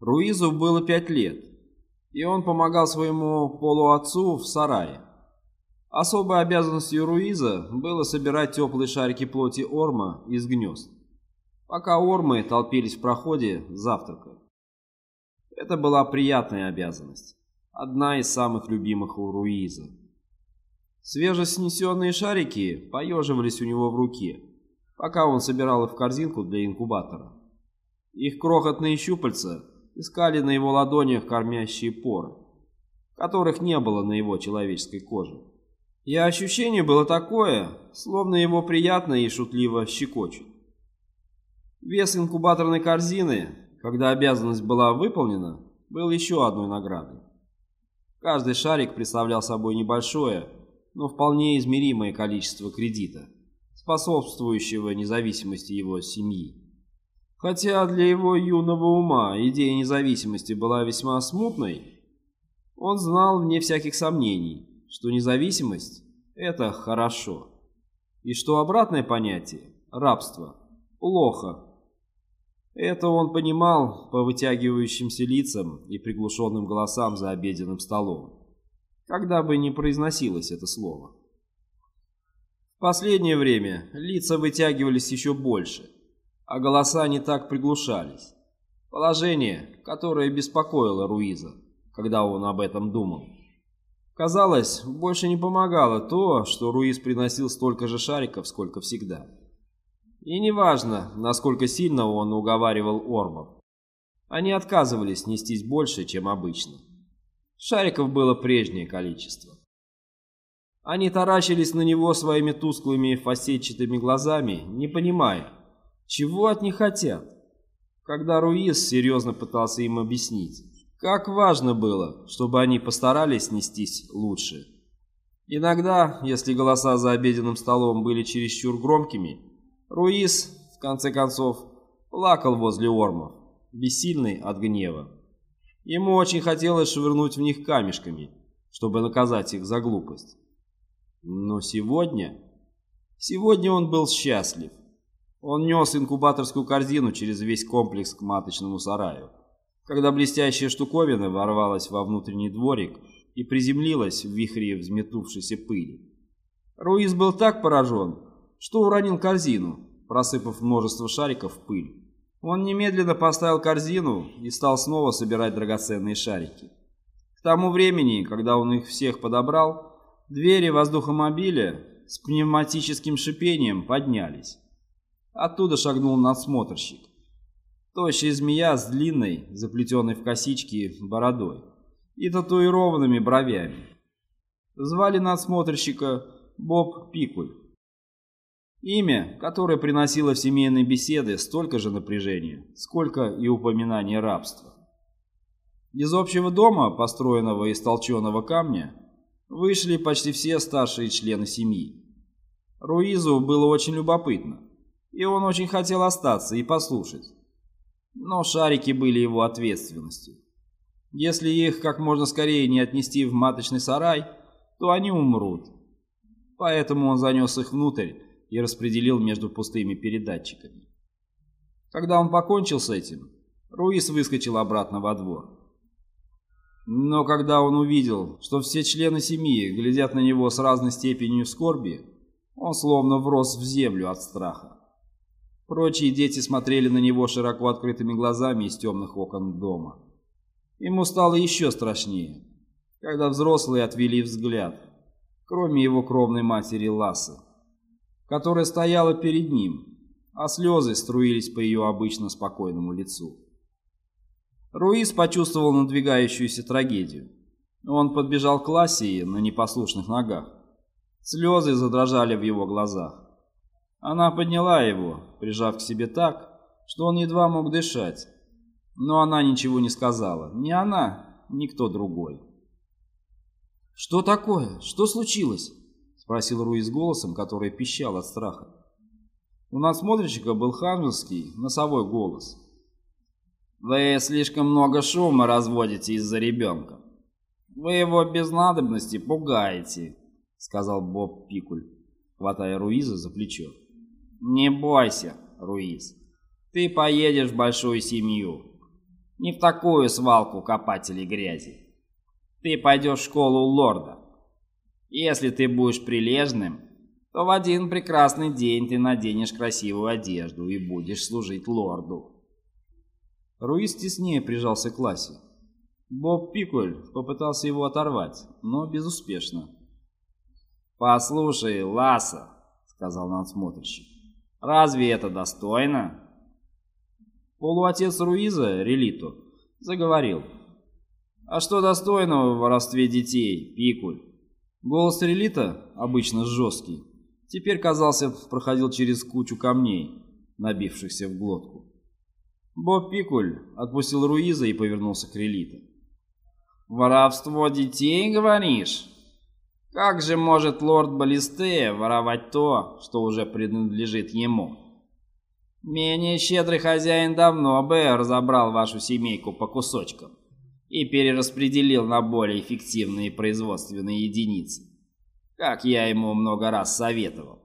Руизу было пять лет, и он помогал своему полуотцу в сарае. Особой обязанностью Руиза было собирать теплые шарики плоти Орма из гнезд, пока Ормы толпились в проходе завтракая. Это была приятная обязанность, одна из самых любимых у Руиза. Свежеснесенные шарики поеживались у него в руке, пока он собирал их в корзинку для инкубатора. Их крохотные щупальца искали на его ладонях кормящие поры, которых не было на его человеческой коже. И ощущение было такое, словно его приятно и шутливо щекочут. Вес инкубаторной корзины, когда обязанность была выполнена, был еще одной наградой. Каждый шарик представлял собой небольшое, но вполне измеримое количество кредита, способствующего независимости его семьи. Хотя для его юного ума идея независимости была весьма смутной, он знал вне всяких сомнений, что независимость – это хорошо, и что обратное понятие – рабство – плохо. Это он понимал по вытягивающимся лицам и приглушенным голосам за обеденным столом, когда бы не произносилось это слово. В последнее время лица вытягивались еще больше – а голоса не так приглушались. Положение, которое беспокоило Руиза, когда он об этом думал. Казалось, больше не помогало то, что Руиз приносил столько же шариков, сколько всегда. И неважно, насколько сильно он уговаривал Ормов. Они отказывались нестись больше, чем обычно. Шариков было прежнее количество. Они таращились на него своими тусклыми фасетчатыми глазами, не понимая, чего от них хотят? Когда Руиз серьезно пытался им объяснить, как важно было, чтобы они постарались нестись лучше. Иногда, если голоса за обеденным столом были чересчур громкими, Руиз, в конце концов, плакал возле ормов, бессильный от гнева. Ему очень хотелось швырнуть в них камешками, чтобы наказать их за глупость. Но сегодня... Сегодня он был счастлив. Он нес инкубаторскую корзину через весь комплекс к маточному сараю. Когда блестящая штуковина ворвалась во внутренний дворик и приземлилась в вихре взметнувшейся пыли. Руиз был так поражен, что уронил корзину, просыпав множество шариков в пыль. Он немедленно поставил корзину и стал снова собирать драгоценные шарики. К тому времени, когда он их всех подобрал, двери воздухомобиля с пневматическим шипением поднялись. Оттуда шагнул надсмотрщик. Тощая змея с длинной, заплетенной в косички, бородой и татуированными бровями. Звали надсмотрщика Боб Пикуль. Имя, которое приносило в семейные беседы столько же напряжения, сколько и упоминания рабства. Из общего дома, построенного из толченого камня, вышли почти все старшие члены семьи. Руизу было очень любопытно, и он очень хотел остаться и послушать. Но шарики были его ответственностью. Если их как можно скорее не отнести в маточный сарай, то они умрут. Поэтому он занес их внутрь и распределил между пустыми передатчиками. Когда он покончил с этим, Руис выскочил обратно во двор. Но когда он увидел, что все члены семьи глядят на него с разной степенью скорби, он словно врос в землю от страха. Прочие дети смотрели на него широко открытыми глазами из темных окон дома. Ему стало еще страшнее, когда взрослые отвели взгляд, кроме его кровной матери Ласы, которая стояла перед ним, а слезы струились по ее обычно спокойному лицу. Руис почувствовал надвигающуюся трагедию. Он подбежал к Лассии на непослушных ногах. Слезы задрожали в его глазах. Она подняла его, прижав к себе так, что он едва мог дышать. Но она ничего не сказала. Ни она, ни кто другой. «Что такое? Что случилось?» — спросил Руиз голосом, который пищал от страха. У надсмотрщика был ханжеский, носовой голос. «Вы слишком много шума разводите из-за ребенка. Вы его без надобности пугаете», — сказал Боб Пикуль, хватая Руиза за плечо. «Не бойся, Руиз. Ты поедешь в большую семью. Не в такую свалку копателей грязи. Ты пойдешь в школу лорда. Если ты будешь прилежным, то в один прекрасный день ты наденешь красивую одежду и будешь служить лорду. Руис теснее прижался к Ласе. Боб Пикуль попытался его оторвать, но безуспешно. «Послушай, Ласа», — сказал надсмотрщик, — «разве это достойно?» Полуотец Руиза, Релиту, заговорил. «А что достойного в воровстве детей, Пикуль?» Голос Релита, обычно жесткий, теперь, казался, проходил через кучу камней, набившихся в глотку. Боб Пикуль отпустил Руиза и повернулся к Релиту. «Воровство детей, говоришь? Как же может лорд Балисте воровать то, что уже принадлежит ему? Менее щедрый хозяин давно бы разобрал вашу семейку по кусочкам и перераспределил на более эффективные производственные единицы, как я ему много раз советовал.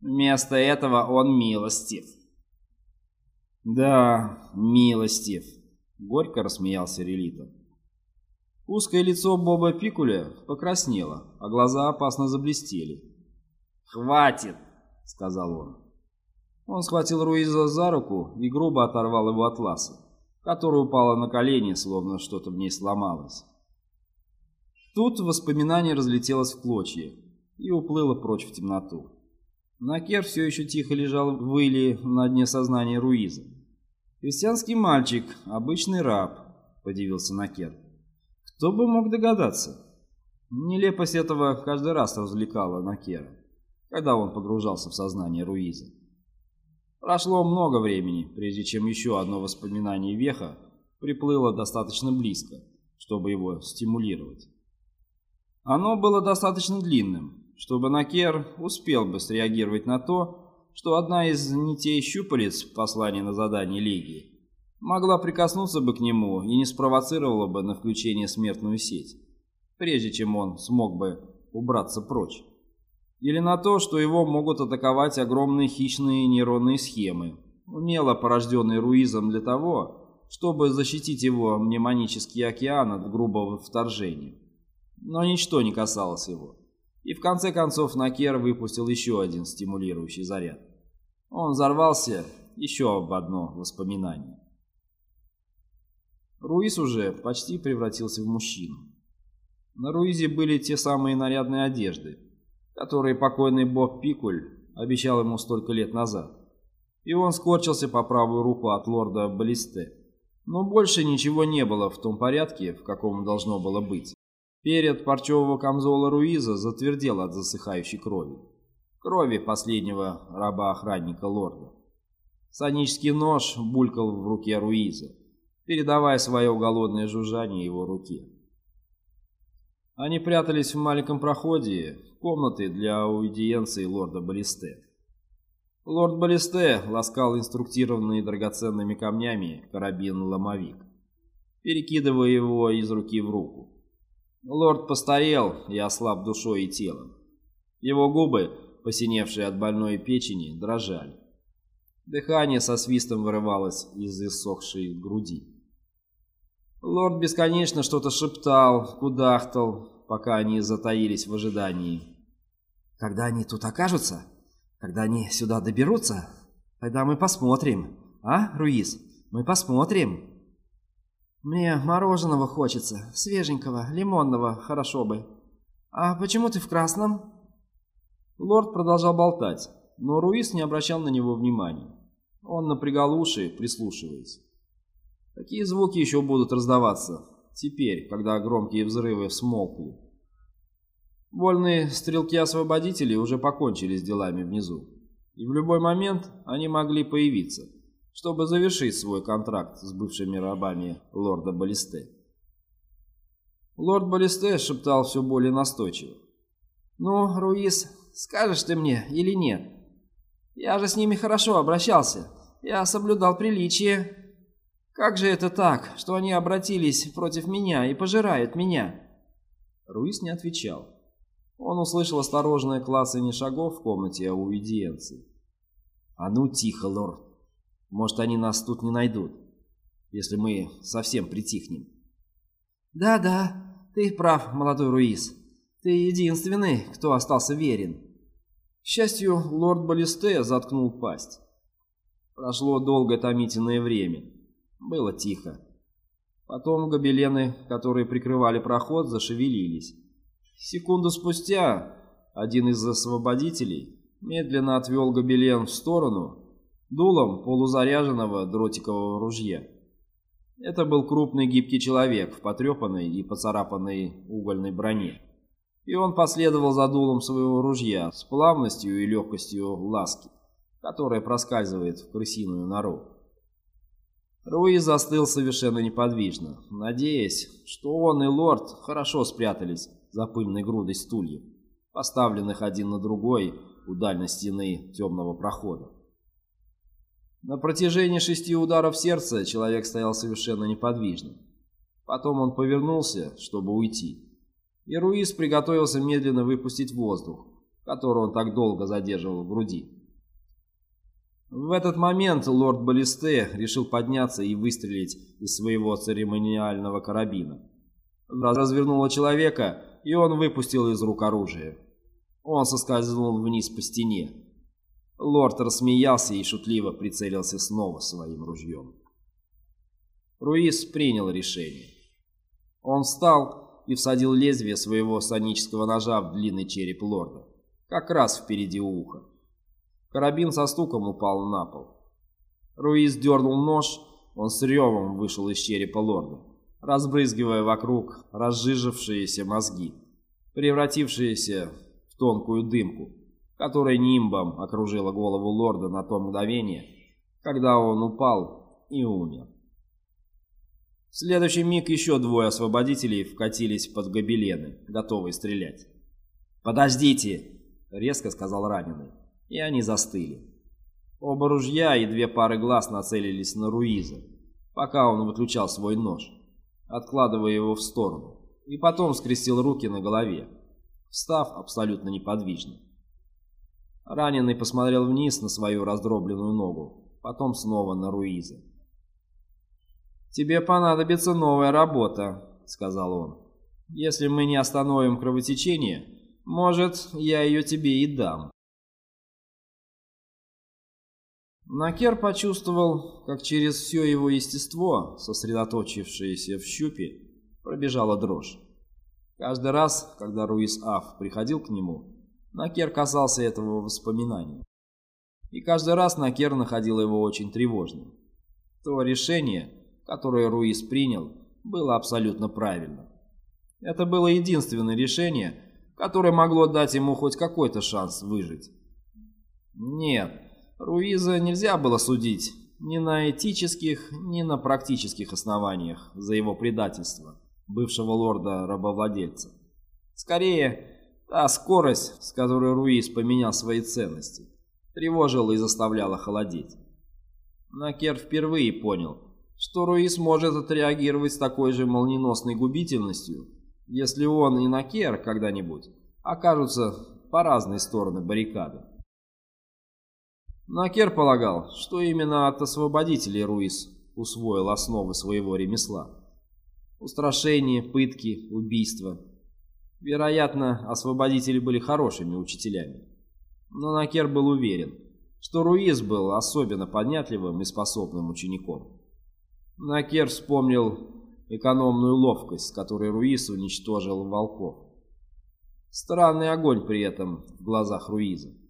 Вместо этого он милостив». «Да, милостив», — горько рассмеялся Релитов. Узкое лицо Боба Пикуля покраснело, а глаза опасно заблестели. «Хватит!» — сказал он. Он схватил Руиза за руку и грубо оторвал его от ласа, которая упала на колени, словно что-то в ней сломалось. Тут воспоминание разлетелось в клочья и уплыло прочь в темноту. Накер все еще тихо лежал в выле на дне сознания Руиза. «Крестьянский мальчик, обычный раб», — подивился Накер. Кто бы мог догадаться? Нелепость этого каждый раз развлекала Накера, когда он погружался в сознание Руиза. Прошло много времени, прежде чем еще одно воспоминание Веха приплыло достаточно близко, чтобы его стимулировать. Оно было достаточно длинным, чтобы Накер успел бы среагировать на то, что одна из нитей щупалец послания на задание Легии могла прикоснуться бы к нему и не спровоцировала бы на включение смертную сеть, прежде чем он смог бы убраться прочь. Или на то, что его могут атаковать огромные хищные нейронные схемы, умело порожденные Руизом для того, чтобы защитить его мнемонический океан от грубого вторжения. Но ничто не касалось его. И в конце концов Накер выпустил еще один стимулирующий заряд. Он взорвался еще об одно воспоминание. Руиз уже почти превратился в мужчину. На Руизе были те самые нарядные одежды, которые покойный Боб Пикуль обещал ему столько лет назад. И он скорчился по правую руку от лорда Балисте. Но больше ничего не было в том порядке, в каком должно было быть. Перед парчевого камзола Руиза затвердел от засыхающей крови. Крови последнего раба-охранника лорда. Сонический нож булькал в руке Руиза передавая свое голодное жужжание его руке. Они прятались в маленьком проходе комнаты для аудиенции лорда Балисте. Лорд Балисте ласкал инструктированный драгоценными камнями карабин-ломовик, перекидывая его из руки в руку. Лорд постарел и ослаб душой и телом. Его губы, посиневшие от больной печени, дрожали. Дыхание со свистом вырывалось из иссохшей груди. Лорд бесконечно что-то шептал, кудахтал, пока они затаились в ожидании. «Когда они тут окажутся? Когда они сюда доберутся? Тогда мы посмотрим. А, Руиз? Мы посмотрим». «Мне мороженого хочется, свеженького, лимонного, хорошо бы. А почему ты в красном?» Лорд продолжал болтать, но Руиз не обращал на него внимания. Он напрягал уши, прислушиваясь. Какие звуки еще будут раздаваться теперь, когда громкие взрывы смолкли? Вольные стрелки-освободители уже покончили с делами внизу, и в любой момент они могли появиться, чтобы завершить свой контракт с бывшими рабами лорда Балисте. Лорд Балисте шептал все более настойчиво. «Ну, Руис, скажешь ты мне или нет? Я же с ними хорошо обращался. Я соблюдал приличие». Как же это так, что они обратились против меня и пожирают меня?» Руис не отвечал. Он услышал осторожное клацание шагов в комнате аудиенции. «А ну тихо, лорд. Может, они нас тут не найдут. если мы совсем притихнем. Да-да, ты прав, молодой Руис. Ты единственный, кто остался верен. К счастью, лорд Балисте заткнул пасть. Прошло долгое томительное время. Было тихо. Потом гобелены, которые прикрывали проход, зашевелились. Секунду спустя один из освободителей медленно отвел гобелен в сторону дулом полузаряженного дротикового ружья. Это был крупный гибкий человек в потрепанной и поцарапанной угольной броне. И он последовал за дулом своего ружья с плавностью и легкостью ласки которая проскальзывает в крысиную нору. Руи застыл совершенно неподвижно, надеясь, что он и лорд хорошо спрятались за пыльной грудой стульев, поставленных один на другой у дальней стены темного прохода. На протяжении шести ударов сердца человек стоял совершенно неподвижно. Потом он повернулся, чтобы уйти. И Руис приготовился медленно выпустить воздух, который он так долго задерживал в груди. В этот момент лорд Балисте решил подняться и выстрелить из своего церемониального карабина. Развернуло человека, и он выпустил из рук оружие. Он соскользнул вниз по стене. Лорд рассмеялся и шутливо прицелился снова своим ружьем. Руис принял решение. Он встал и всадил лезвие своего сонического ножа в длинный череп лорда, как раз впереди уха. Карабин со стуком упал на пол. Руиз дернул нож, он с ревом вышел из черепа лорда, разбрызгивая вокруг разжижившиеся мозги, превратившиеся в тонкую дымку, которая нимбом окружила голову лорда на то мгновение, когда он упал и умер. В следующий миг еще двое освободителей вкатились под гобелены, готовые стрелять. «Подождите!» — резко сказал раненый и они застыли. Оба ружья и две пары глаз нацелились на Руиза, пока он выключал свой нож, откладывая его в сторону, и потом скрестил руки на голове, встав абсолютно неподвижно. Раненый посмотрел вниз на свою раздробленную ногу, потом снова на Руиза. «Тебе понадобится новая работа», — сказал он. «Если мы не остановим кровотечение, может, я ее тебе и дам». Накер почувствовал, как через все его естество, сосредоточившееся в щупе, пробежала дрожь. Каждый раз, когда Руис Аф приходил к нему, Накер касался этого воспоминания. И каждый раз Накер находил его очень тревожным. То решение, которое Руис принял, было абсолютно правильно. Это было единственное решение, которое могло дать ему хоть какой-то шанс выжить. Нет, Руиза нельзя было судить ни на этических, ни на практических основаниях за его предательство, бывшего лорда-рабовладельца. Скорее, та скорость, с которой Руиз поменял свои ценности, тревожила и заставляла холодеть. Накер впервые понял, что Руиз может отреагировать с такой же молниеносной губительностью, если он и Накер когда-нибудь окажутся по разные стороны баррикады. Накер полагал, что именно от освободителей Руис усвоил основы своего ремесла. Устрашение, пытки, убийства. Вероятно, освободители были хорошими учителями. Но Накер был уверен, что Руис был особенно поднятливым и способным учеником. Накер вспомнил экономную ловкость, с которой Руис уничтожил волков. Странный огонь при этом в глазах Руиза.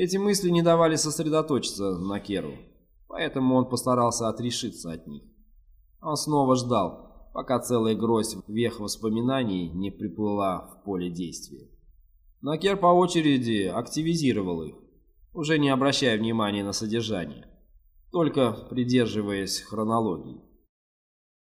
Эти мысли не давали сосредоточиться на Керу, поэтому он постарался отрешиться от них. Он снова ждал, пока целая гроздь вех воспоминаний не приплыла в поле действия. Накер по очереди активизировал их, уже не обращая внимания на содержание, только придерживаясь хронологии.